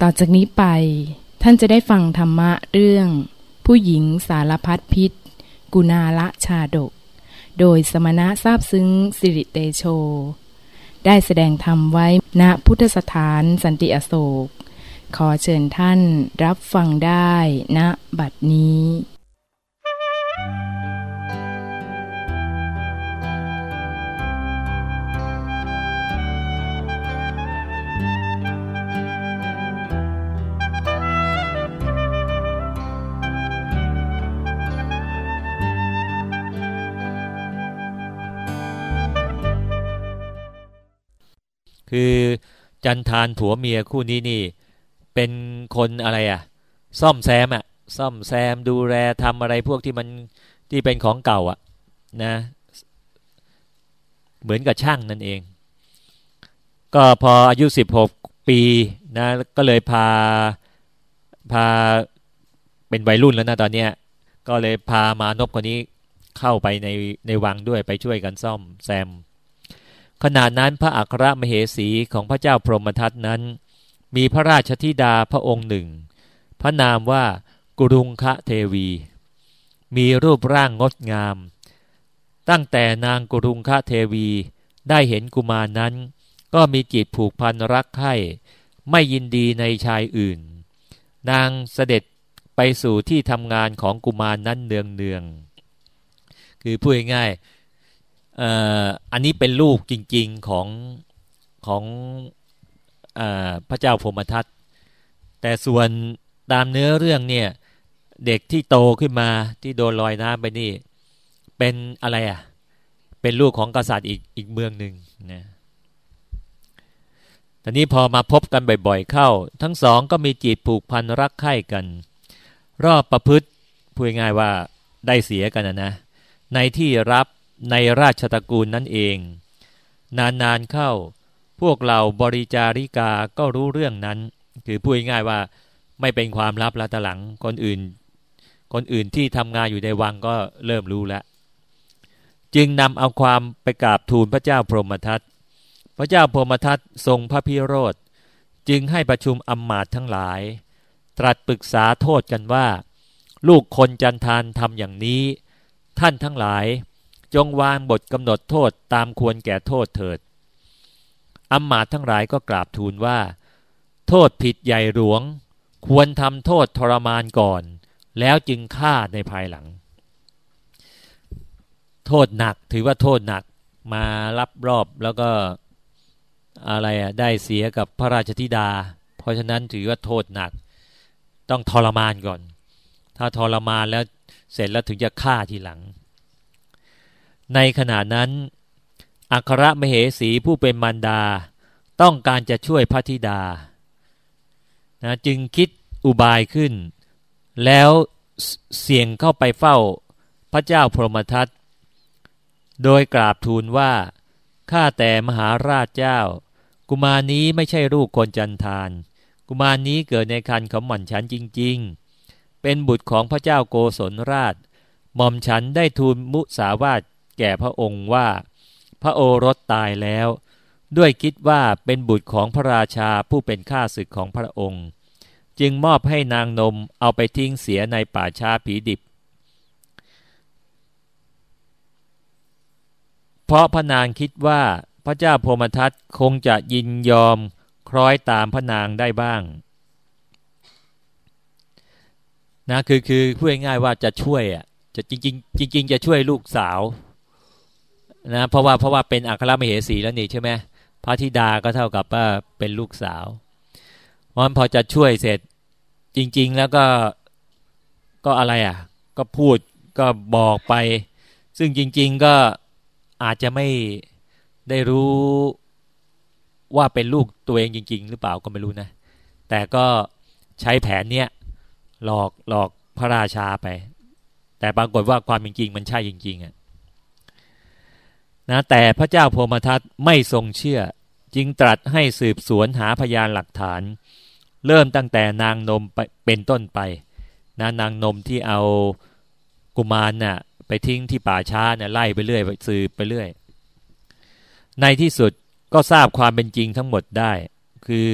ต่อจากนี้ไป ท่านจะได้ฟังธรรมะเรื่อง ผู้หญิงสารพัดพิษ กุณาละชาดก โดยสมณะทราบซึ้งสิริเตโช ได้แสดงธรรมไว้ณพุทธสถานสันติอโศก ขอเชิญท่านรับฟังได้ณบัดนี้ คือจันทานผัวเมียคู่นี้นี่ เป็นคนอะไรอะ่ะ ซ่อมแซมอะ่ะ ซ่อมแซมดูแลทำอะไรพวกที่มันที่เป็นของเก่าอะ่ะนะ เหมือนกับช่างนั่นเอง ก็พออายุสิบหกปีนะก็เลยพาพาเป็นวัยรุ่นแล้วนะตอนเนี้ยก็เลยพามานพคนนี้เข้าไปในในวังด้วยไปช่วยกันซ่อมแซม ขณะนั้นพระอัครมเหสีของพระเจ้าพรหมทัตนั้น มีพระราชธิดาพระองค์หนึ่ง พระนามว่ากุรุงคะเทวี มีรูปร่างงดงาม ตั้งแต่นางกุรุงคะเทวีได้เห็นกุมารนั้น ก็มีจิตผูกพันรักใคร่ไม่ยินดีในชายอื่น นางเสด็จไปสู่ที่ทำงานของกุมารนนั้นเนืองเนืองคือพูดง่าย อันนี้เป็นลูกจริง ๆ ของของอพระเจ้าพมทัตแต่ส่วนตามเนื้อเรื่องเนี่ย เด็กที่โตขึ้นมาที่โดนลอยน้ำไปนี่ เป็นอะไรอะ เป็นลูกของกษัตริย์อีกอีกเมืองหนึ่งนะตอนนี้พอมาพบกันบ่อยๆเข้า ทั้งสองก็มีจิตผูกพันรักใคร่กัน รอบประพฤติพูดง่ายว่าได้เสียกันนะนะในที่รับ ในราชตระกูลนั่นเอง นานๆเข้า พวกเราบริจาริกาก็รู้เรื่องนั้น คือพูดง่ายว่าไม่เป็นความลับละตหลังคนอื่น คนอื่นที่ทำงานอยู่ในวังก็เริ่มรู้แล้วจึงนำเอาความไปกราบทูลพระเจ้าพรหมทัตพระเจ้าพรหมทัตทรงพระพิโรธ จึงให้ประชุมอำมาตย์ทั้งหลาย ตรัสปรึกษาโทษกันว่า ลูกคนจันทานทำอย่างนี้ ท่านทั้งหลาย จงวางบทกำหนดโทษตามควรแก่โทษเถิดอัมมาทั้งหลายก็กราบทูลว่า โทษผิดใหญ่หลวง ควรทำโทษทรมานก่อน แล้วจึงฆ่าในภายหลัง โทษหนักถือว่าโทษหนักมารับรอบแล้วก็อะไรอะได้เสียกับพระราชธิดา เพราะฉะนั้นถือว่าโทษหนัก ต้องทรมานก่อน ถ้าทรมานแล้วเสร็จแล้วถึงจะฆ่าทีหลัง ในขณะนั้น อัครมเหสีผู้เป็นมารดา ต้องการจะช่วยพระธิดานะจึงคิดอุบายขึ้น แล้วเสี่ยงเข้าไปเฝ้าพระเจ้าพรหมทัตโดยกราบทูลว่า ข้าแต่มหาราชเจ้า กุมารนี้ไม่ใช่ลูกคนจันทาน กุมารนี้เกิดในคันของหม่อนฉันจริง ๆ เป็นบุตรของพระเจ้าโกศลราช หม่อมฉันได้ทูลมุสาวาท แก่พระองค์ว่า พระโอรสตายแล้ว ด้วยคิดว่าเป็นบุตรของพระราชาผู้เป็นข้าศึกของพระองค์ จึงมอบให้นางนมเอาไปทิ้งเสียในป่าชาผีดิบ เพราะพระนางคิดว่าพระเจ้าพมทัตคงจะยินยอมคล้อยตามพระนางได้บ้างนะคือคือพูดง่ายๆว่าจะช่วยอะจะจริงๆจริงจะช่วยลูกสาว นะเพราะว่าเพราะว่าเป็นอัครมเหสีแล้วนี่ใช่ไหมพระธิดาก็เท่ากับว่าเป็นลูกสาวมันพอจะช่วยเสร็จจริง ๆ แล้วก็ก็อะไรอะ ก็พูดก็บอกไป ซึ่งจริง ๆก็อาจจะไม่ได้รู้ว่าเป็นลูกตัวเองจริง ๆ หรือเปล่าก็ไม่รู้นะ แต่ก็ใช้แผนเนี้ยหลอกหลอกพระราชาไป แต่ปรากฏว่าความจริง ๆ มันใช่จริง ๆอะ นะแต่พระเจ้าพมทัตไม่ทรงเชื่อ จึงตรัสให้สืบสวนหาพยานหลักฐาน เริ่มตั้งแต่นางนมเป็นต้นไปนะนางนมที่เอากุมารน่ะไปทิ้งที่ป่าช้าเนี่ยไล่ไปเรื่อยสืบไปเรื่อย ในที่สุดก็ทราบความเป็นจริงทั้งหมดได้ คือ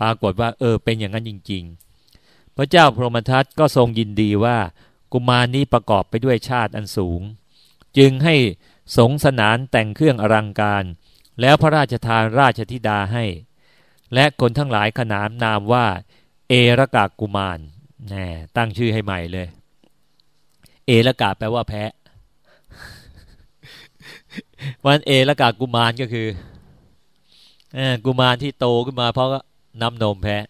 ปรากฏว่าเออเป็นอย่างนั้นจริง ๆ พระเจ้าพรหมทัตก็ทรงยินดีว่ากุมารนี้ประกอบไปด้วยชาติอันสูง จึงให้ สงสนานแต่งเครื่องอลังการ แล้วพระราชทานราชธิดาให้ และคนทั้งหลายขนานนามว่า เอรกากุมารแน่ตั้งชื่อให้ใหม่เลย เอรกาแปลว่าแพะวันเอรกากุมารก็คือกุมารที่โตขึ้นมาเพราะน้ำนมแพะ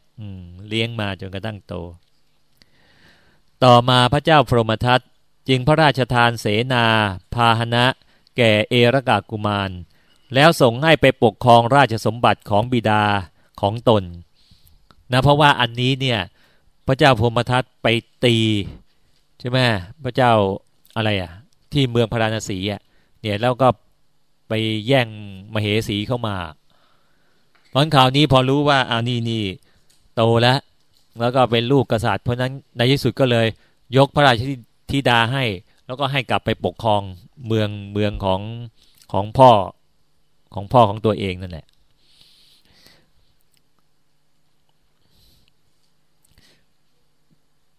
เลี้ยงมาจนกระทั่งโต ต่อมาพระเจ้าพรหมทัตจึงพระราชทานเสนา พาหนะ แก่เอรกากุมาร แล้วส่งให้ไปปกครองราชสมบัติของบิดาของตนนะเพราะว่าอันนี้เนี่ยพระเจ้าพรมทัตไปตีใช่ไหมพระเจ้าอะไรอะที่เมืองพาราณสีอะเนี่ยแล้วก็ไปแย่งมเหสีเข้ามาตอนข่าวนี้พอรู้ว่าอานี่นี่โตแล้ว แล้วก็เป็นลูกกษัตริย์เพราะนั้นในที่สุดก็เลยยกพระราชธิดาให้ แล้วก็ให้กลับไปปกครองเมืองเมืองของของพ่อของพ่อของตัวเองนั่นแหละ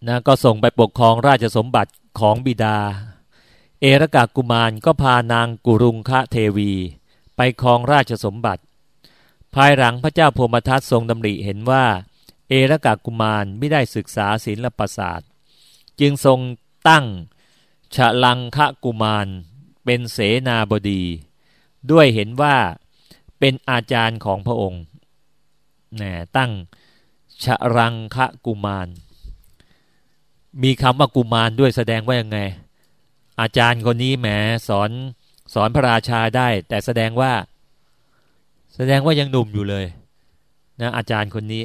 นะก็ส่งไปปกครองราชสมบัติของบิดา เอรกากุมารก็พานางกุรุงคะเทวี ไปครองราชสมบัติ ภายหลังพระเจ้าพมทัตทรงดำริเห็นว่า เอรกากุมารไม่ได้ศึกษาศิลปศาสตร์ จึงทรงตั้ง ฉลังคะกุมาร เป็นเสนาบดี ด้วยเห็นว่าเป็นอาจารย์ของพระองค์แน่ตั้งฉรังคะกุมาร มีคำว่ากุมารด้วยแสดงว่ายังไง อาจารย์คนนี้แหมสอนสอนพระราชาได้ แต่แสดงว่า แสดงว่ายังหนุ่มอยู่เลยนะอาจารย์คนนี้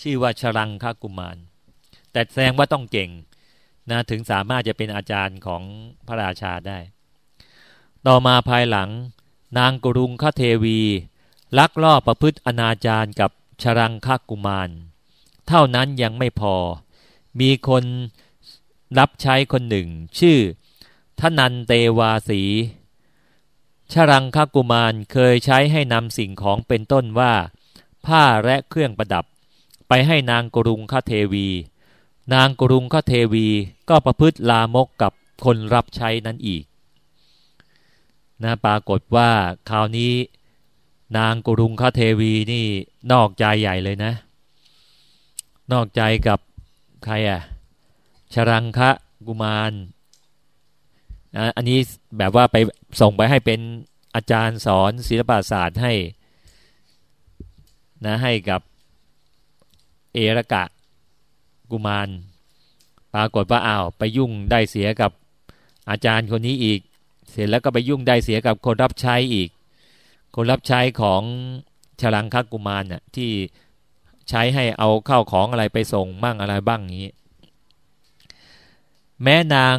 ชื่อว่าชรังคกุมาร แต่แสดงว่าต้องเก่ง นะถึงสามารถจะเป็นอาจารย์ของพระราชาได้ ต่อมาภายหลัง นางกรุงคเทวี ลักลอบประพฤติอนาจารกับชรังคกุมาร เท่านั้นยังไม่พอ มีคนรับใช้คนหนึ่ง ชื่อทนันเตวาสี ชรังคกุมารเคยใช้ให้นำสิ่งของเป็นต้นว่า ผ้าและเครื่องประดับ ไปให้นางกรุงคเทวี นางกรุงคเทวีก็ประพฤติลามกกับคนรับใช้นั้นอีกนะปรากฏว่าคราวนี้ นางกรุงคเทวีนี่นอกใจใหญ่เลยนะ นอกใจกับใครอะชรังคะกุมารนะอันนี้แบบว่าไปส่งไปให้เป็นอาจารย์สอนศิลปศาสตร์ให้นะให้กับเอรกะ กุมาร ปรากฏว่าอ้าวไปยุ่งได้เสียกับอาจารย์คนนี้อีก เสร็จแล้วก็ไปยุ่งได้เสียกับคนรับใช้อีก คนรับใช้ของฉลังคักกุมารน่ะที่ใช้ให้เอาเข้าของอะไรไปส่งมั่งอะไรบ้างนี้ แม่นาง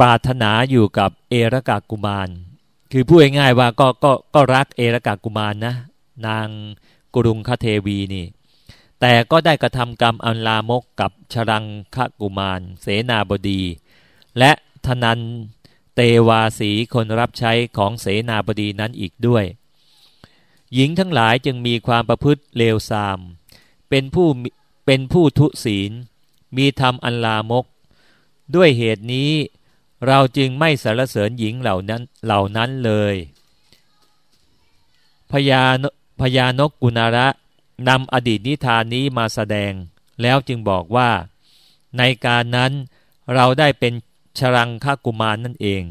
ปรารถนาอยู่กับเอรกากุมาร คือพูดง่ายๆว่าก็ก็ก็รักเอรกากุมารนนะนางกรุงคเทวีนี่ แต่ก็ได้กระทำกรรมอันลามกกับชรังคกุมาร เสนาบดี และทนันเตวาสีคนรับใช้ของเสนาบดีนั้นอีกด้วย หญิงทั้งหลายจึงมีความประพฤติเลวทราม เป็นผู้เป็นผู้ทุศีล มีธรรมอันลามก ด้วยเหตุนี้เราจึงไม่สรรเสริญหญิงเหล่านั้นเหล่านั้นเลยพญาพญานกกุณาระ นำอดีตนิทานนี้มาแสดง แล้วจึงบอกว่า ในการนั้นเราได้เป็นชรังคกุมารนนั่นเอง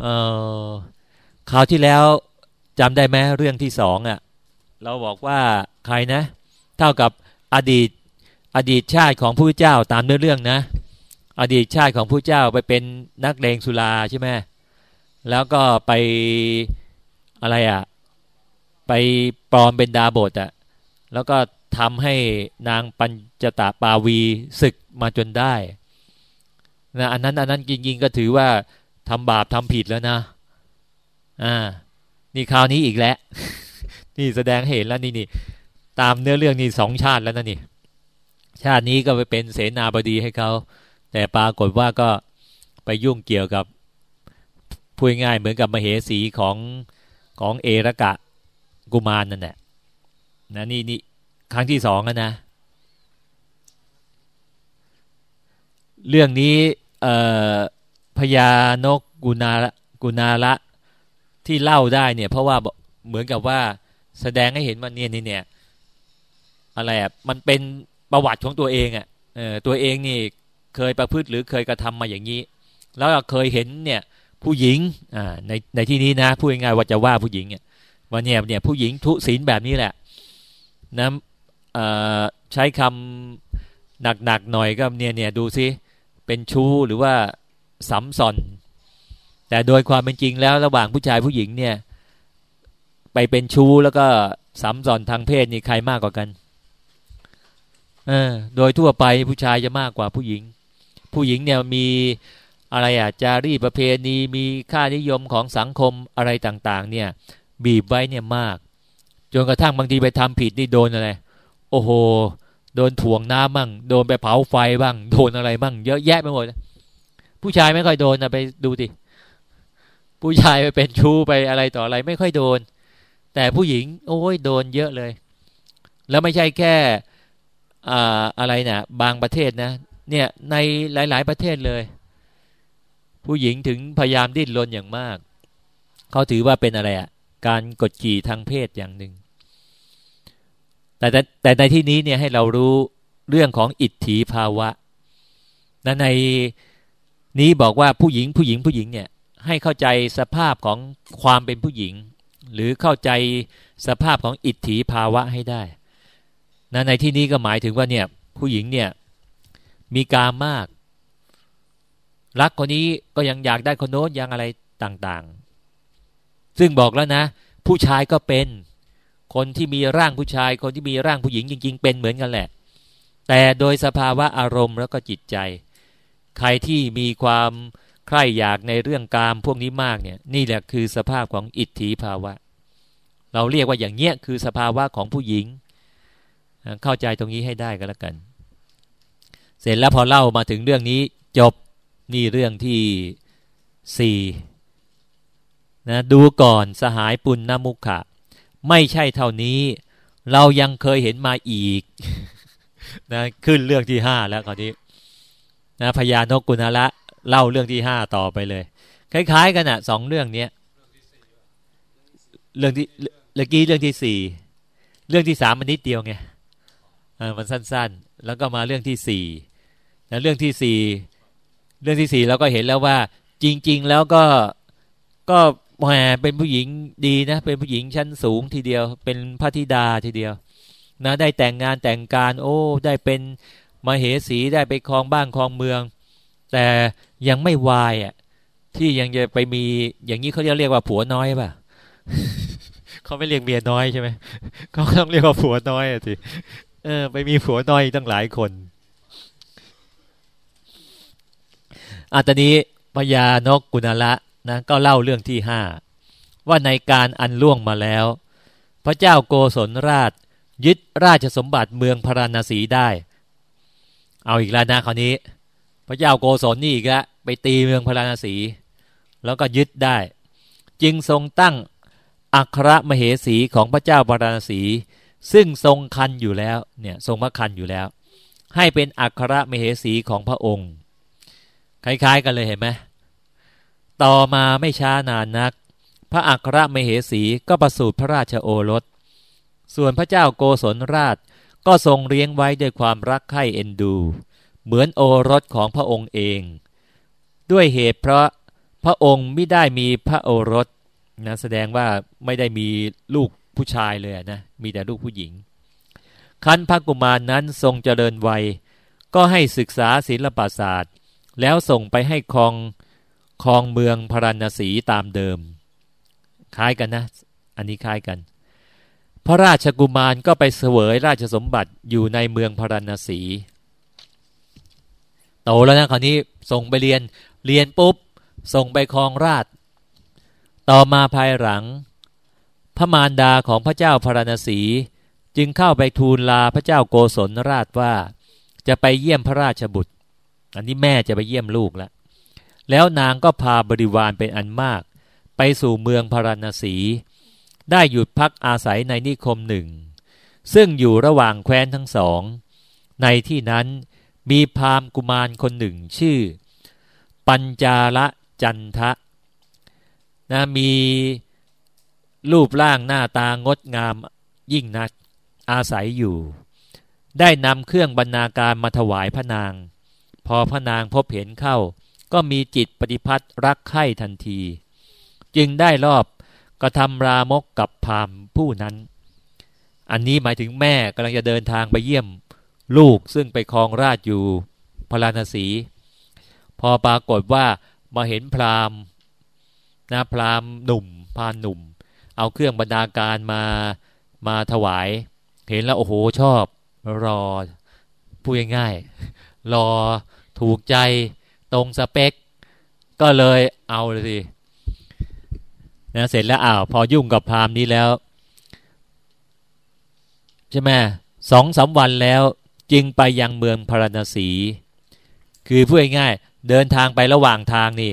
เออคราวที่แล้วจำได้ไหมเรื่องที่สองอะ่ะ เราบอกว่าใครนะ เท่ากับอดีตอดีตชาติของผู้เจ้าตามเนื้อเรื่องนะ อดีตชาติของผู้เจ้าไปเป็นนักเลงสุราใช่ไหมแล้วก็ไปอะไรอะ่ะ ไปปลอมเป็นดาบทอะแล้วก็ทำให้นางปัญจตาปาวีศึกมาจนได้นะอันนั้นอันนั้นจริงๆก็ถือว่าทำบาปทำผิดแล้วนะอ่านี่คราวนี้อีกแล้วนี่แสดงเห็นแล้วนี่นี่ตามเนื้อเรื่องนี่สองชาติแล้วนะนี่ ชาตินี้ก็ไปเป็นเสนาบดีให้เขาแต่ปรากฏว่าก็ไปยุ่งเกี่ยวกับพูดง่ายเหมือนกับมเหสีของของเอรกะ กุมารนั่นแหละนะนี่นี่ครั้งที่สองแล้วนะ เรื่องนี้พญานกกุณากุณาละที่เล่าได้เนี่ย เพราะว่าเหมือนกับว่าแสดงให้เห็นว่าเนี่ยนี่เนี่ยอะไรอะมันเป็นประวัติของตัวเองอะเออตัวเองนี่เคยประพฤติหรือเคยกระทำมาอย่างนี้ แล้วเคยเห็นเนี่ยผู้หญิงอ่าในในที่นี้นะพูดง่ายๆว่าจะว่าผู้หญิงเนี่ย ว่าเนี่ยเนี่ยผู้หญิงทุศีลแบบนี้แหละนะใช้คำหนักๆหน่อยก็เนี่ยเนี่ยดูซิเป็นชู้หรือว่าสัมสอนแต่โดยความเป็นจริงแล้วระหว่างผู้ชายผู้หญิงเนี่ย ไปเป็นชู้แล้วก็สัมสอนทางเพศนี่ใครมากกว่ากันเออโดยทั่วไปผู้ชายจะมากกว่าผู้หญิง ผู้หญิงเนี่ยมีอะไรอะจารีประเพณีมีค่านิยมของสังคมอะไรต่าง ๆ เนี่ย บีบไว้เนี่ยมากจนกระทั่งบางทีไปทำผิดนี่โดนอะไร โอ้โห โดนถ่วงน้ำบ้างโดนไปเผาไฟบ้างโดนอะไรบ้างเยอะแยะไปหมดผู้ชายไม่ค่อยโดนนะไปดูดิผู้ชายไปเป็นชู้ไปอะไรต่ออะไรไม่ค่อยโดน แต่ผู้หญิง โอ้ยโดนเยอะเลย แล้วไม่ใช่แค่อ่าอะไรเนะ่ยบางประเทศนะ เนี่ยในหลาย ๆ ประเทศเลย ผู้หญิงถึงพยายามดิ้นรนอย่างมากเขาถือว่าเป็นอะไรอะ่ะ การกดขี่ทางเพศอย่างหนึ่ง แต่แต่ในที่นี้เนี่ยให้เรารู้เรื่องของอิทธิภาวะนะในนี้บอกว่าผู้หญิงผู้หญิงผู้หญิงเนี่ยให้เข้าใจสภาพของความเป็นผู้หญิง หรือเข้าใจสภาพของอิทธิภาวะให้ได้นะในที่นี้ก็หมายถึงว่าเนี่ยผู้หญิงเนี่ยมีกามมาก รักคนนี้ก็ยังอยากได้คนโน้นยังอะไรต่าง ๆ ซึ่งบอกแล้วนะ ผู้ชายก็เป็น คนที่มีร่างผู้ชาย คนที่มีร่างผู้หญิงจริง ๆ เป็นเหมือนกันแหละ แต่โดยสภาวะอารมณ์แล้วก็จิตใจ ใครที่มีความใคร่อยากในเรื่องกามพวกนี้มากเนี่ย นี่แหละคือสภาพของอิทธิภาวะ เราเรียกว่าอย่างเนี้ยคือสภาวะของผู้หญิง เข้าใจตรงนี้ให้ได้ก็แล้วกัน เสร็จแล้วพอเล่ามาถึงเรื่องนี้จบนี่เรื่องที่สี่ นะดูก่อนสหายปุณณมุขะ ไม่ใช่เท่านี้ เรายังเคยเห็นมาอีกนะขึ้นเรื่องที่ห้าแล้วคราวนี้นะพญานกกุณละเล่าเรื่องที่ห้าต่อไปเลย คล้ายๆ กันอะสองเรื่องเนี้ยเรื่องที่เมื่อกี้เรื่องที่สี่เรื่องที่สามมันนิดเดียวไงอ่ามันสั้นๆ แล้วก็มาเรื่องที่สี่แล้วเรื่องที่สี่เรื่องที่สี่เราก็เห็นแล้วว่า จริง ๆ แล้วก็ก็ แหมเป็นผู้หญิงดีนะ เป็นผู้หญิงชั้นสูงทีเดียว เป็นพระธิดาทีเดียว นะ ได้แต่งงานแต่งการ โอ้ ได้เป็นมาเหสีได้ไปครองบ้านครองเมือง แต่ยังไม่วายอะ ที่ยังจะไปมีอย่างนี้เขาเรียกว่าผัวน้อยป่ะเขาไม่เรียกเมียน้อยใช่ไหมเขาต้องเรียกว่าผัวน้อยอะสิเออ ไปมีผัวน้อยตั้งหลายคนอัตนี้พญานกกุณละ นะก็เล่าเรื่องที่ห้าว่าในการอันล่วงมาแล้ว พระเจ้าโกศลราช ยึดราชสมบัติเมืองพราณสีได้ เอาอีกแล้วนะคราวนี้ พระเจ้าโกศลนี่อีกแล้วไปตีเมืองพราณสี แล้วก็ยึดได้ จึงทรงตั้งอัครมเหสีของพระเจ้าพราณสี ซึ่งทรงคันอยู่แล้วเนี่ยทรงพระคันอยู่แล้ว ให้เป็นอัครมเหสีของพระองค์ คล้าย ๆ กันเลยเห็นไหม ต่อมาไม่ช้านานนัก พระอัครมเหสีก็ประสูติพระราชโอรส ส่วนพระเจ้าโกศลราชก็ทรงเลี้ยงไว้ด้วยความรักใคร่เอ็นดู เหมือนโอรสของพระองค์เอง ด้วยเหตุเพราะพระองค์ไม่ได้มีพระโอรสนะแสดงว่าไม่ได้มีลูกผู้ชายเลยนะมีแต่ลูกผู้หญิง คันพระกุมารนนั้นทรงเจริญวัย ก็ให้ศึกษาศิลปศาสตร์ แล้วส่งไปให้ครอง คลองเมืองพราณสีตามเดิม คล้ายกันนะ อันนี้คล้ายกัน พระราชกุมารก็ไปเสวยราชสมบัติอยู่ในเมืองพราณสีโตแล้วนะคราวนี้ส่งไปเรียนเรียนปุ๊บ ส่งไปคลองราช ต่อมาภายหลัง พระมารดาของพระเจ้าพราณสี จึงเข้าไปทูลลาพระเจ้าโกศลราชว่า จะไปเยี่ยมพระราชบุตร อันนี้แม่จะไปเยี่ยมลูกแล้ว แล้วนางก็พาบริวารเป็นอันมาก ไปสู่เมืองพาราณสี ได้หยุดพักอาศัยในนิคมหนึ่ง ซึ่งอยู่ระหว่างแคว้นทั้งสอง ในที่นั้นมีพราหมณ์กุมารคนหนึ่งชื่อ ปัญจาละจันทะนะมีรูปร่างหน้าตางดงามยิ่งนักอาศัยอยู่ ได้นำเครื่องบรรณาการมาถวายพระนาง พอพระนางพบเห็นเข้า ก็มีจิตปฏิพัติรักใคร่ทันที จึงได้รอบกระทำรามกกับพามผู้นั้น อันนี้หมายถึงแม่กำลังจะเดินทางไปเยี่ยมลูกซึ่งไปครองราชอยู่พราณสี พอปรากฏว่ามาเห็นพรามนะพรามหนุ่มพานหนุ่ม เอาเครื่องบรรดาการมามาถวาย เห็นแล้วโอ้โหชอบรอพูดง่ายๆรอถูกใจ ตรงสเปค ก็เลยเอาเลยสินะเสร็จแล้วอ้าวพอยุ่งกับพรามนี้แล้ว ใช่ไหมสองสาวันแล้วจึงไปยังเมืองพาราณสี คือพูดง่ายๆเดินทางไประหว่างทางนี่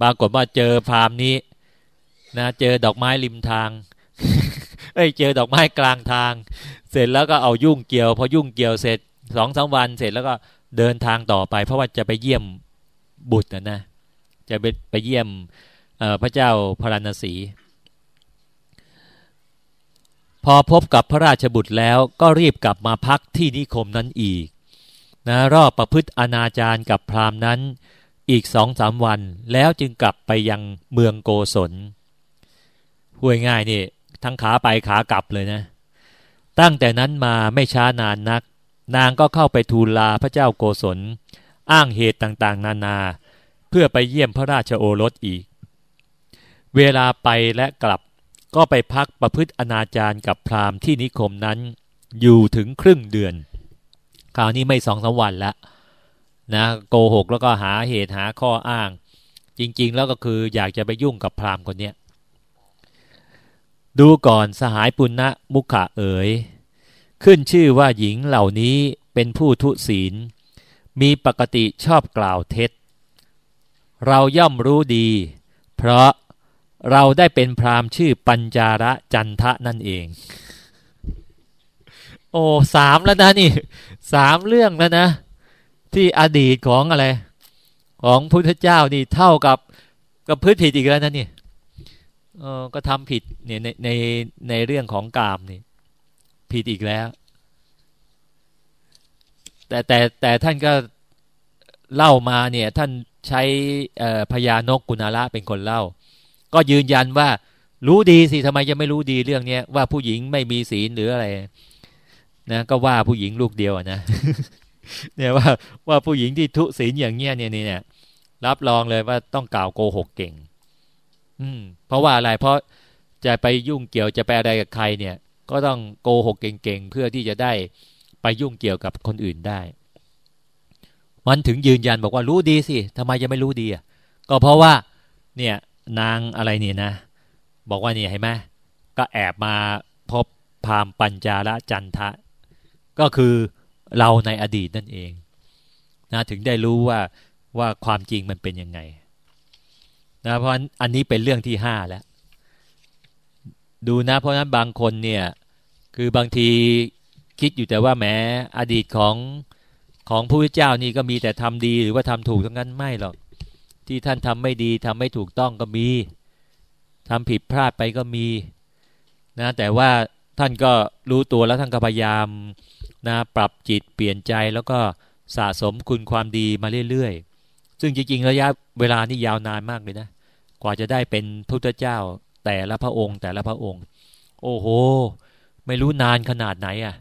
ปรากฏว่าเจอพรามนี้นะเจอดอกไม้ริมทางเอ้ยเจอดอกไม้กลางทาง เสร็จแล้วก็เอายุ่งเกี่ยว พอยุ่งเกี่ยวเสร็จสองสาวันเสร็จแล้วก็เดินทางต่อไป เพราะว่าจะไปเยี่ยม บุตรนะนะจะไปไปเยี่ยมพระเจ้าพราณสีพอพบกับพระราชบุตรแล้วก็รีบกลับมาพักที่นิคมนั้นอีกนะรอบประพฤติอนาจารกับพราหมณ์นั้นอีกสองสามวัน แล้วจึงกลับไปยังเมืองโกศลพูดง่ายนี่ทั้งขาไปขากลับเลยนะ ตั้งแต่นั้นมาไม่ช้านานนัก นางก็เข้าไปทูลลาพระเจ้าโกศล อ้างเหตุต่างๆ นานา เพื่อไปเยี่ยมพระราชโอรสอีก เวลาไปและกลับก็ไปพักประพฤติอนาจารกับพราหมณ์ที่นิคมนั้น อยู่ถึงครึ่งเดือน คราวนี้ไม่สองสาวันล้วนะโกหกแล้วก็หาเหตุหาข้ออ้าง จริง ๆ แล้วก็คืออยากจะไปยุ่งกับพราหมณ์คนเนี้ยดูก่อนสหายปุณณมุขะเอ๋ย ขึ้นชื่อว่าหญิงเหล่านี้เป็นผู้ทุศีล มีปกติชอบกล่าวเท็จ เราย่อมรู้ดี เพราะเราได้เป็นพรามชื่อปัญจาระจันทะนั่นเอง โอ้สามแล้วนะนี่สามเรื่องแล้วนะ ที่อดีตของอะไร ของพุทธเจ้านี่เท่ากับกับพืชผิดอีกแล้วนะนี่เออก็ทำผิดเนี่ยในในในเรื่องของกามนี่ผิดอีกแล้ว แต่แต่แต่ท่านก็เล่ามาเนี่ยท่านใช้พญานกกุณาละเป็นคนเล่า ก็ยืนยันว่ารู้ดีสิทำไมจะไม่รู้ดีเรื่องเนี้ยว่าผู้หญิงไม่มีศีลหรืออะไรนะก็ว่าผู้หญิงลูกเดียวนะเนี่ยว่าว่าผู้หญิงที่ทุศีลอย่างเงี้ยเนี่ยเนี่ยรับรองเลยว่าต้องกล่าวโกหกเก่ง อืม เพราะว่าอะไรเพราะจะไปยุ่งเกี่ยวจะไปอะไรกับใครเนี่ย ก็ต้องโกหกเก่งๆเพื่อที่จะได้ ไปยุ่งเกี่ยวกับคนอื่นได้ มันถึงยืนยันบอกว่ารู้ดีสิทำไมจะไม่รู้ดีอะก็เพราะว่าเนี่ยนางอะไรเนี่ยนะ บอกว่าเนี่ยเห็นไหมก็แอบมาพบพามปัญจาละจันทะ ก็คือเราในอดีตนั่นเองนะถึงได้รู้ว่าว่าความจริงมันเป็นยังไงนะเพราะอันนี้เป็นเรื่องที่ห้าแล้ว ดูนะเพราะนั้นบางคนเนี่ย คือบางที คิดอยู่แต่ว่าแม้อดีตของของพระพุทธเจ้านี่ก็มีแต่ทำดีหรือว่าทำถูกทั้งนั้นไม่หรอก ที่ท่านทำไม่ดีทำไม่ถูกต้องก็มีทำผิดพลาดไปก็มีนะแต่ว่าท่านก็รู้ตัวแล้วท่านก็พยายามนะปรับจิตเปลี่ยนใจแล้วก็สะสมคุณความดีมาเรื่อยๆ ซึ่งจริงๆระยะเวลานี่ยาวนานมากเลยนะ กว่าจะได้เป็นพุทธเจ้าแต่ละพระองค์ แต่ละพระองค์ โอ้โห ไม่รู้นานขนาดไหนอะ่ะ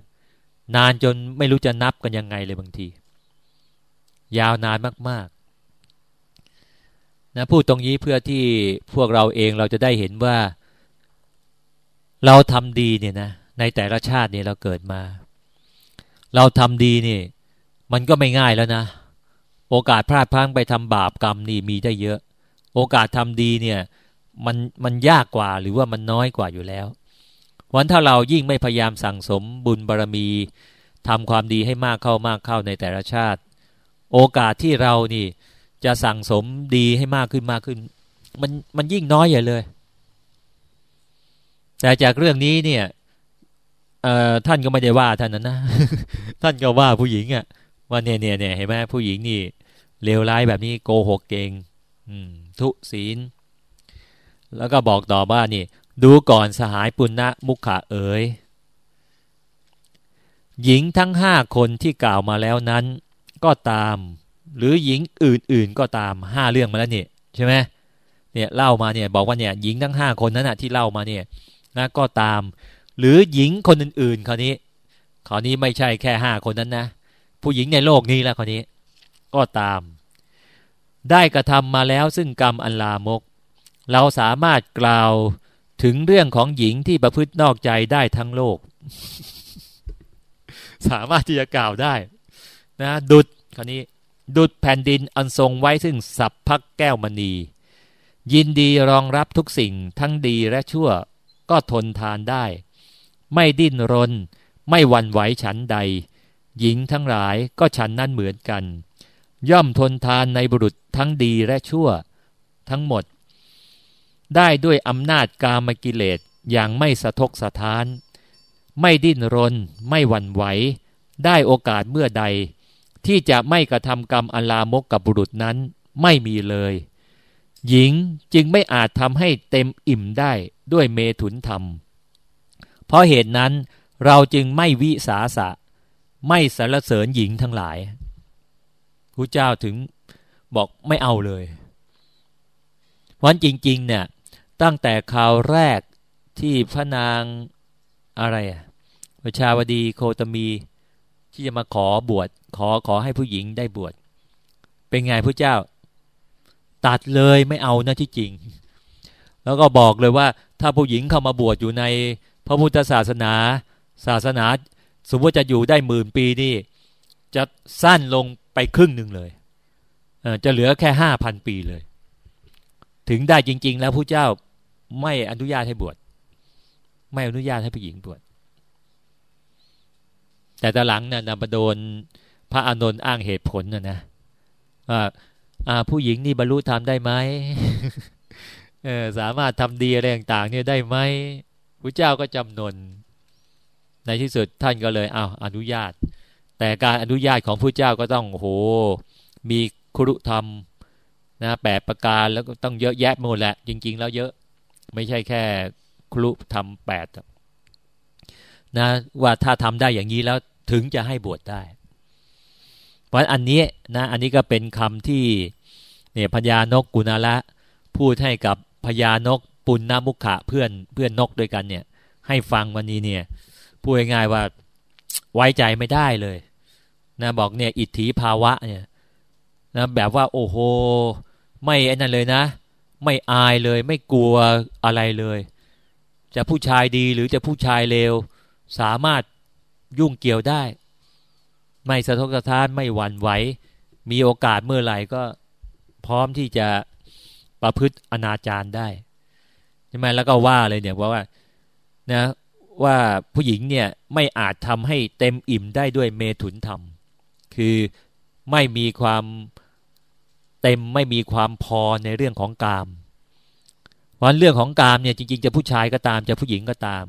นานจนไม่รู้จะนับกันยังไงเลยบางที ยาวนานมากๆนะพูดตรงนี้เพื่อที่พวกเราเองเราจะได้เห็นว่า เราทำดีเนี่ยนะในแต่ละชาติเนี่ยเราเกิดมา เราทำดีนี่ มันก็ไม่ง่ายแล้วนะ โอกาสพลาดพลั้งไปทำบาปกรรมนี่มีได้เยอะ โอกาสทำดีเนี่ย มันมันยากกว่าหรือว่ามันน้อยกว่าอยู่แล้ว วันถ้าเรายิ่งไม่พยายามสั่งสมบุญบารรมีทำความดีให้มากเข้ามากเข้าในแต่ละชาติ โอกาสที่เรานี่จะสั่งสมดีให้มากขึ้นมากขึ้น มันมันยิ่งน้อยอย่าเลย แต่จากเรื่องนี้เนี่ยท่านก็ไม่ได้ว่าท่านนั้นนะ ท่านก็ว่าผู้หญิงอะ่ะว่าเนี่ยเนี่ยเนี่ยเห็นไหมผู้หญิงนี่เลวร้ายแบบนี้โกหกเก่งทุศีล แล้วก็บอกต่อว่านี่ ดูก่อนสหายปุณณะมุขะเอ๋ยหญิงทั้งห้าคนที่กล่าวมาแล้วนั้น ก็ตาม หรือหญิงอื่นๆก็ตามห้าเรื่องมาแล้วนี่ใช่ไหมเนี่ยเล่ามาเนี่ยบอกว่าเนี่ยหญิงทั้งห้าคนนั้นนะที่เล่ามาเนี่ยนะก็ตาม หรือหญิงคนอื่นๆคราวนี้คราวนี้ไม่ใช่แค่ห้าคนนั้นนะ ผู้หญิงในโลกนี้แล้วคราวนี้ ก็ตาม ได้กระทำมาแล้วซึ่งกรรมอันลามก เราสามารถกล่าว ถึงเรื่องของหญิงที่ประพฤตินอกใจได้ทั้งโลก สามารถที่จะกล่าวได้นะดุดคราวนี้ดุดแผ่นดินอันทรงไว้ซึ่งสับพักแก้วมณี ยินดีรองรับทุกสิ่งทั้งดีและชั่วก็ทนทานได้ ไม่ดิ้นรน ไม่หวั่นไหวฉันใด หญิงทั้งหลายก็ฉันนั้นเหมือนกัน ย่อมทนทานในบุรุษทั้งดีและชั่ว ทั้งหมด ได้ด้วยอำนาจกามกิเลสอย่างไม่สะทกสะท้าน ไม่ดิ้นรน ไม่หวั่นไหว ได้โอกาสเมื่อใด ที่จะไม่กระทำกรรมอลามกกับบุรุษนั้นไม่มีเลย หญิงจึงไม่อาจทำให้เต็มอิ่มได้ด้วยเมถุนธรรม เพราะเหตุนั้นเราจึงไม่วิสาสะ ไม่สรรเสริญหญิงทั้งหลายพระเจ้าถึงบอกไม่เอาเลยเพราะจริง ๆ เนี่ย ตั้งแต่คราวแรกที่พระนางอะไรอะประชาวดีโคตมี ที่จะมาขอบวชขอขอให้ผู้หญิงได้บวชเป็นไงพระเจ้า ตัดเลยไม่เอานะที่จริง แล้วก็บอกเลยว่า ถ้าผู้หญิงเข้ามาบวชอยู่ในพระพุทธศาสนา ศาสนา สมมติจะอยู่ได้หมื่นปีนี่ จะสั้นลงไปครึ่งหนึ่งเลยจะเหลือแค่ห้าพันปีเลย ถึงได้จริง ๆ แล้วพระเจ้า ไม่อนุญาตให้บวชไม่อนุญาตให้ผู้หญิงบวชแต่ตอหลังนะ่ะนำมาโดนพระอานนท์อ้างเหตุผลนะนะว่าผู้หญิงนี่บรรลุธรรมได้ไหมสามารถทำดีอะไรต่างๆเนี่ยได้ไหมพระเจ้าก็จำนนในที่สุดท่านก็เลยอ้าวอนุญาต แต่การอนุญาตของผู้เจ้าก็ต้องโหมีครุธรรมนะแปดประการแล้วก็ต้องเยอะแยะหมดแหละ จริง ๆ แล้วเยอะ ไม่ใช่แค่ครุธรรมแปดนะว่าถ้าทำได้อย่างนี้แล้วถึงจะให้บวชได้ เพราะอันนี้นะอันนี้ก็เป็นคำที่เนี่ยพญานกกุณาละพูดให้กับพญานกปุณณมุขะเพื่อนเพื่อนนกด้วยกันเนี่ยให้ฟังวันนี้เนี่ยพูดง่ายๆว่าไว้ใจไม่ได้เลยนะบอกเนี่ยอิทธิภาวะเนี่ยนะแบบว่าโอ้โห ไม่ไอ้นั่นเลยนะ ไม่อายเลย ไม่กลัวอะไรเลย จะผู้ชายดีหรือจะผู้ชายเลวสามารถยุ่งเกี่ยวได้ ไม่สะทกสะท้านไม่หวั่นไหวมีโอกาสเมื่อไหร่ก็พร้อมที่จะประพฤติอนาจารได้ใช่ไหมแล้วก็ว่าเลยเนี่ยว่านะว่าผู้หญิงเนี่ยไม่อาจทำให้เต็มอิ่มได้ด้วยเมถุนธรรม คือไม่มีความ เต็มไม่มีความพอในเรื่องของกามวันเรื่องของกามเนี่ยจริงๆ จะผู้ชายก็ตามจะผู้หญิงก็ตาม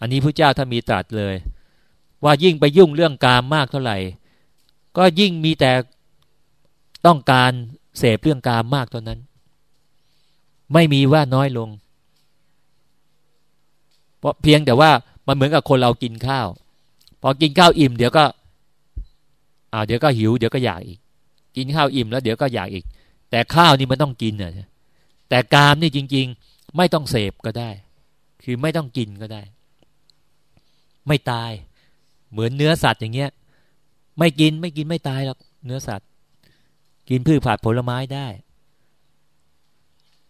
อันนี้พระเจ้าถ้ามีตรัสเลย ว่ายิ่งไปยุ่งเรื่องกามมากเท่าไหร่ ก็ยิ่งมีแต่ต้องการเสพเรื่องกามมากเท่านั้น ไม่มีว่าน้อยลง เพราะเพียงแต่ว่ามันเหมือนกับคนเรากินข้าว พอกินข้าวอิ่ม เดี๋ยวก็อ่าเดี๋ยวก็หิว เดี๋ยวก็อยากอีก กินข้าวอิ่มแล้วเดี๋ยวก็อยากอีก แต่ข้าวนี่มันต้องกินนะแต่กามนี่จริง ๆ ไม่ต้องเสพก็ได้ คือไม่ต้องกินก็ได้ ไม่ตาย เหมือนเนื้อสัตว์อย่างเงี้ย ไม่กินไม่กินไม่ตายหรอกเนื้อสัตว์ กินพืชผักผลไม้ได้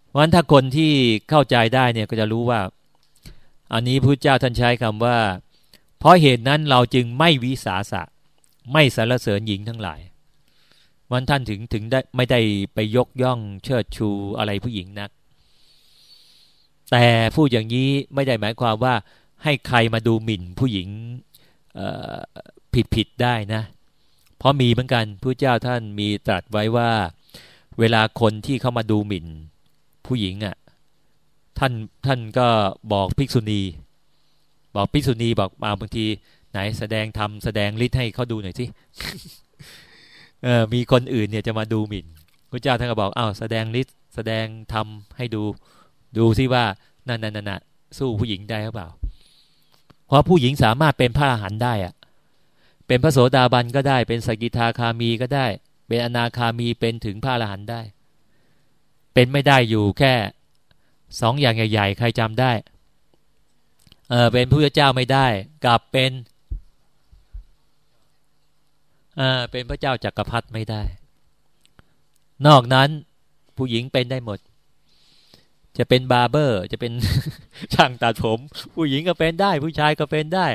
เพราะฉะนั้นถ้าคนที่เข้าใจได้เนี่ยก็จะรู้ว่า อันนี้พระเจ้าท่านใช้คำว่า เพราะเหตุนั้นเราจึงไม่วิสาสะ ไม่สรรเสริญหญิงทั้งหลาย วันท่านถึงถึงได้ไม่ได้ไปยกย่องเชิดชูอะไรผู้หญิงนัก แต่พูดอย่างนี้ไม่ได้หมายความว่าให้ใครมาดูหมิ่นผู้หญิงผิดผิดได้นะ เพราะมีเหมือนกันพระเจ้าท่านมีตรัสไว้ว่า เวลาคนที่เข้ามาดูหมิ่น ผู้หญิงอะ่ะท่านท่านก็บอกภิกษุณี บอกภิกษุณีบอกมาบางทีไหนแสดงทำแสดงฤทธิ์ให้เขาดูหน่อยสิ เออมีคนอื่นเนี่ยจะมาดูหมิ่นพระเจ้าท่านก็บอกอ้าวแสดงฤทธิ์แสดงทำให้ดู ดูซิว่านั่นนั่นนั่นสู้ผู้หญิงได้หรือเปล่า เพราะผู้หญิงสามารถเป็นพระอรหันต์ได้อะเป็นพระโสดาบันก็ได้ เป็นสกิทาคามีก็ได้ เป็นอนาคามีเป็นถึงพระอรหันต์ได้ เป็นไม่ได้อยู่แค่สองอย่างใหญ่ ๆ ใครจำได้เออเป็นพระเจ้าไม่ได้ กับเป็น เออเป็นพระเจ้าจักรพรรดิไม่ได้ นอกนั้นผู้หญิงเป็นได้หมด จะเป็นบาร์เบอร์ จะเป็นช่างตัดผม ผู้หญิงก็เป็นได้ ผู้ชายก็เป็นได้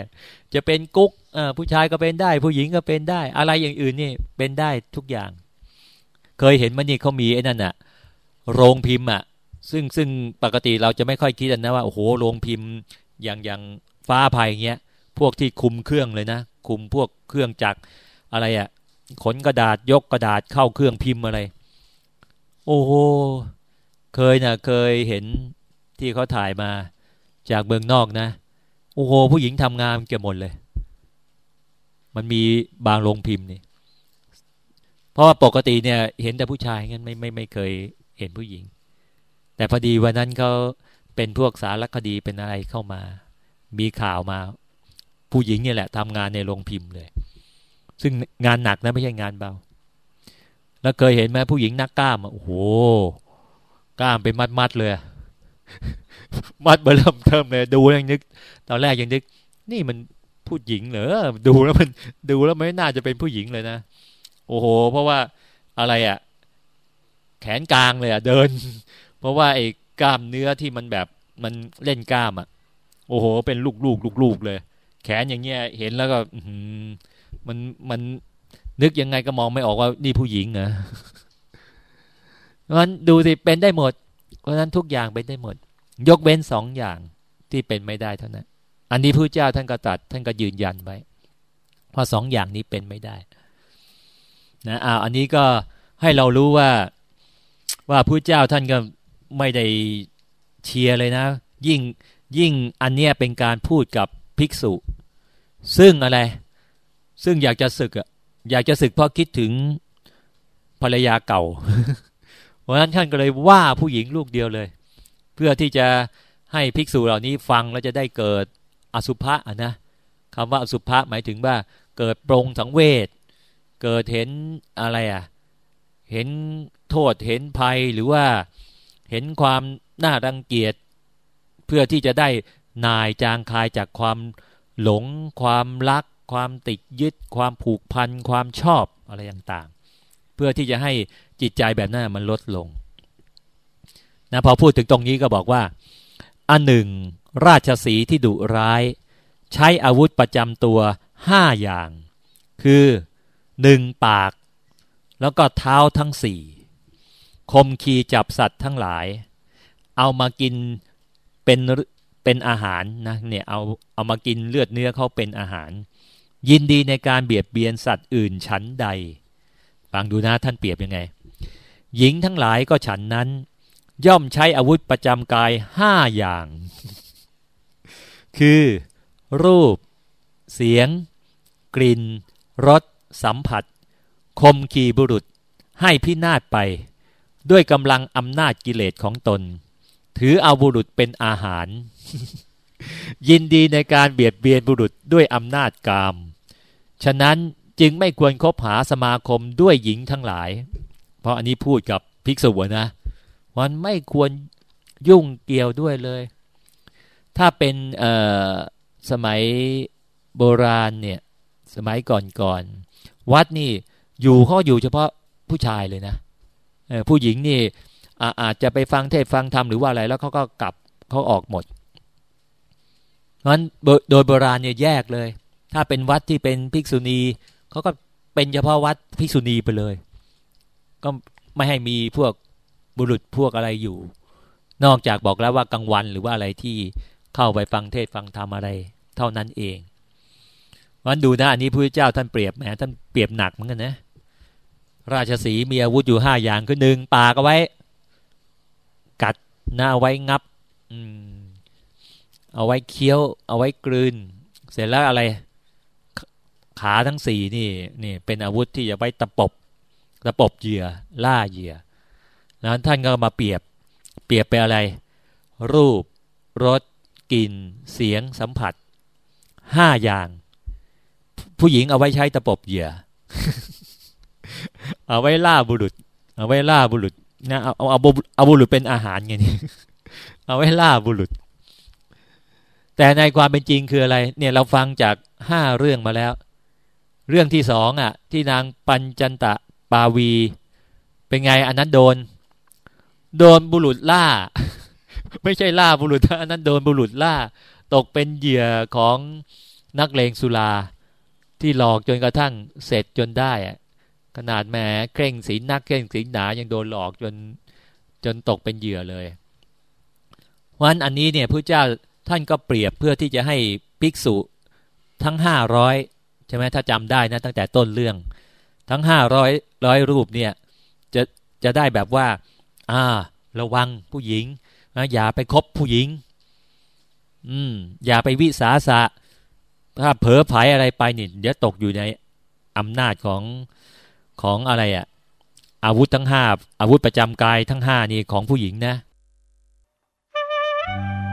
จะเป็นกุ๊กเออผู้ชายก็เป็นได้ ผู้หญิงก็เป็นได้ อะไรอย่างอื่นนี่เป็นได้ทุกอย่าง เคยเห็นมันนี่เขามีไอ้นั่นอะโรงพิมพ์อะซึ่งซึ่งปกติเราจะไม่ค่อยคิดนะว่าโอ้โหโรงพิมพ์อย่างอย่างฟ้าภัยเงี้ยพวกที่คุมเครื่องเลยนะ คุมพวกเครื่องจักร อะไรอะขนกระดาษยกกระดาษเข้าเครื่องพิมพ์อะไร โอ้โหเคยนะเคยเห็นที่เขาถ่ายมาจากเมืองนอกนะโอ้โหผู้หญิงทำงานเกือบหมดเลย มันมีบางโรงพิมพ์นี่เพราะว่าปกติเนี่ย เห็นแต่ผู้ชายงั้นไม่ไม่ไม่เคยเห็นผู้หญิง แต่พอดีวันนั้นเขาเป็นพวกสารคดีเป็นอะไรเข้ามา มีข่าวมา ผู้หญิงเนี่ยแหละทำงานในโรงพิมพ์เลย ซึ่งงานหนักนะไม่ใช่งานเบา แล้วเคยเห็นไหมผู้หญิงนักกล้ามโอ้โหกล้ามเป็นมัดมัดเลย มัดเบลเริ่มเทิมเลย ดูยังนึก ตอนแรกยังนึก นี่มันผู้หญิงเหรอดูแล้วมันดูแล้วไม่น่าจะเป็นผู้หญิงเลยนะโอ้โห เพราะว่าอะไรอะ่ะ แขนกลางเลยอะ่ะ เดิน เพราะว่าไอ้กล้ามเนื้อที่มันแบบมันเล่นกล้ามอะ่ะ โอ้โห เป็นลูกลูกลูกลูกเลย แขนอย่างเงี้ย เห็นแล้วก็ มันมันนึกยังไงก็มองไม่ออกว่านี่ผู้หญิงนะเพราะฉะนั้นดูสิเป็นได้หมด เพราะฉะนั้นทุกอย่างเป็นได้หมด ยกเว้นสองอย่างที่เป็นไม่ได้เท่านั้น อันนี้พระเจ้าท่านก็ตัด ท่านก็ยืนยันไว้เพราะสองอย่างนี้เป็นไม่ได้นะอ้าวอันนี้ก็ให้เรารู้ว่าว่าพระเจ้าท่านก็ไม่ได้เชียร์เลยนะ ยิ่งยิ่งอันเนี้ยเป็นการพูดกับภิกษุ ซึ่งอะไร ซึ่งอยากจะศึกอะอยากจะศึกเพราะคิดถึงภรรยาเก่า เพราะนั้นท่านก็เลยว่าผู้หญิงลูกเดียวเลย เพื่อที่จะให้ภิกษุเหล่านี้ฟังแล้วจะได้เกิดอสุภะนะคำว่าอสุภะหมายถึงว่าเกิดปรงสังเวชเกิดเห็นอะไรอะเห็นโทษเห็นภัยหรือว่าเห็นความน่ารังเกียจเพื่อที่จะได้นายจางคายจากความหลงความรัก ความติดยึด ความผูกพัน ความชอบอะไรต่างๆ เพื่อที่จะให้จิตใจแบบนั้นมันลดลงนะพอพูดถึงตรงนี้ก็บอกว่า อันหนึ่ง ราชสีที่ดุร้าย ใช้อาวุธประจำตัวห้าอย่าง คือหนึ่งปาก แล้วก็เท้าทั้งสี่คมขีจับสัตว์ทั้งหลาย เอามากินเป็นเป็นอาหารนะเนี่ยเอาเอามากินเลือดเนื้อเขาเป็นอาหาร ยินดีในการเบียดเบียนสัตว์อื่นชั้นใด ฟังดูนะท่านเปรียบยังไง หญิงทั้งหลายก็ฉันนั้น ย่อมใช้อาวุธประจำกายห้าอย่าง คือ รูป เสียง กลิ่นรสสัมผัส คมขีบุรุษ ให้พินาศไป ด้วยกำลังอำนาจกิเลสของตน ถือเอาบุรุษเป็นอาหารยินดีในการเบียดเบียนบุรุษด้วยอำนาจกาม ฉะนั้นจึงไม่ควรคบหาสมาคมด้วยหญิงทั้งหลาย เพราะอันนี้พูดกับภิกษุนะมันไม่ควรยุ่งเกี่ยวด้วยเลย ถ้าเป็นสมัยโบราณเนี่ยสมัยก่อนๆวัดนี่อยู่เขาอยู่เฉพาะผู้ชายเลยนะผู้หญิงนี่อาจจะไปฟังเทศฟังธรรมหรือว่าอะไรแล้วเขาก็กลับเขาออกหมดเพราะฉะนั้นโดยโบราณเนี่ยแยกเลย ถ้าเป็นวัดที่เป็นภิกษุณีเขาก็เป็นเฉพาะวัดภิกษุณีไปเลย ก็ไม่ให้มีพวกบุรุษพวกอะไรอยู่ นอกจากบอกแล้วว่ากลางวันหรือว่าอะไรที่เข้าไปฟังเทศฟังธรรมอะไร เท่านั้นเองวันดูนะอันนี้พระเจ้าท่านเปรียบแหมท่านเปรียบหนักเหมือนกันนะ ราชสีมีอาวุธอยู่ห้าอย่างคือหนึ่งปากเอาไว้ กัดหน้าไว้งับ อืเอาไว้เคี้ยว เอาไว้กลืน เสร็จแล้วอะไร ขาทั้งสี่นี่นี่เป็นอาวุธที่จะไว้ตะปบตะปบเหยื่อล่าเหยื่อนั้นท่านก็มาเปรียบเปรียบไปอะไร รูปรสกลิ่นเสียงสัมผัสห้าอย่าง ผู้หญิงเอาไว้ใช้ตะปบเหยื่อ เอาไว้ล่าบุรุษ เอาไว้ล่าบุรุษนะเอาเอาเอาเอาบุรุษเป็นอาหารไงนี่เอาไว้ล่าบุรุษ แต่ในความเป็นจริงคืออะไร เนี่ยเราฟังจากห้าเรื่องมาแล้ว เรื่องที่สองอะ ที่นางปัญจันตะปาวี เป็นไงอันนั้นโดน โดนบุรุษล่า ไม่ใช่ล่าบุรุษอันนั้นโดนบุรุษล่า ตกเป็นเหยื่อของนักเลงสุราที่หลอกจนกระทั่งเสร็จจนได้อะขนาดแหมเคร่งศีลนักเคร่งศีลหนายังโดนหลอกจนจนตกเป็นเหยื่อเลยเพราะฉะนั้นอันนี้เนี่ยพระเจ้าท่านก็เปรียบเพื่อที่จะให้ภิกษุทั้งห้าร้อย ใช่ไหมถ้าจำได้นะตั้งแต่ต้นเรื่อง ทั้งห้าร้อยร้อยรูปเนี่ยจะจะได้แบบว่า อ่า ระวังผู้หญิงนะอย่าไปคบผู้หญิง อืม อย่าไปวิสาสะถ้าเผลอไผอะไรไปนี่เดี๋ยวตกอยู่ในอำนาจของของอะไรอะ่ะอาวุธทั้งห้าอาวุธประจำกายทั้งห้านี่ของผู้หญิงนะ Thank you.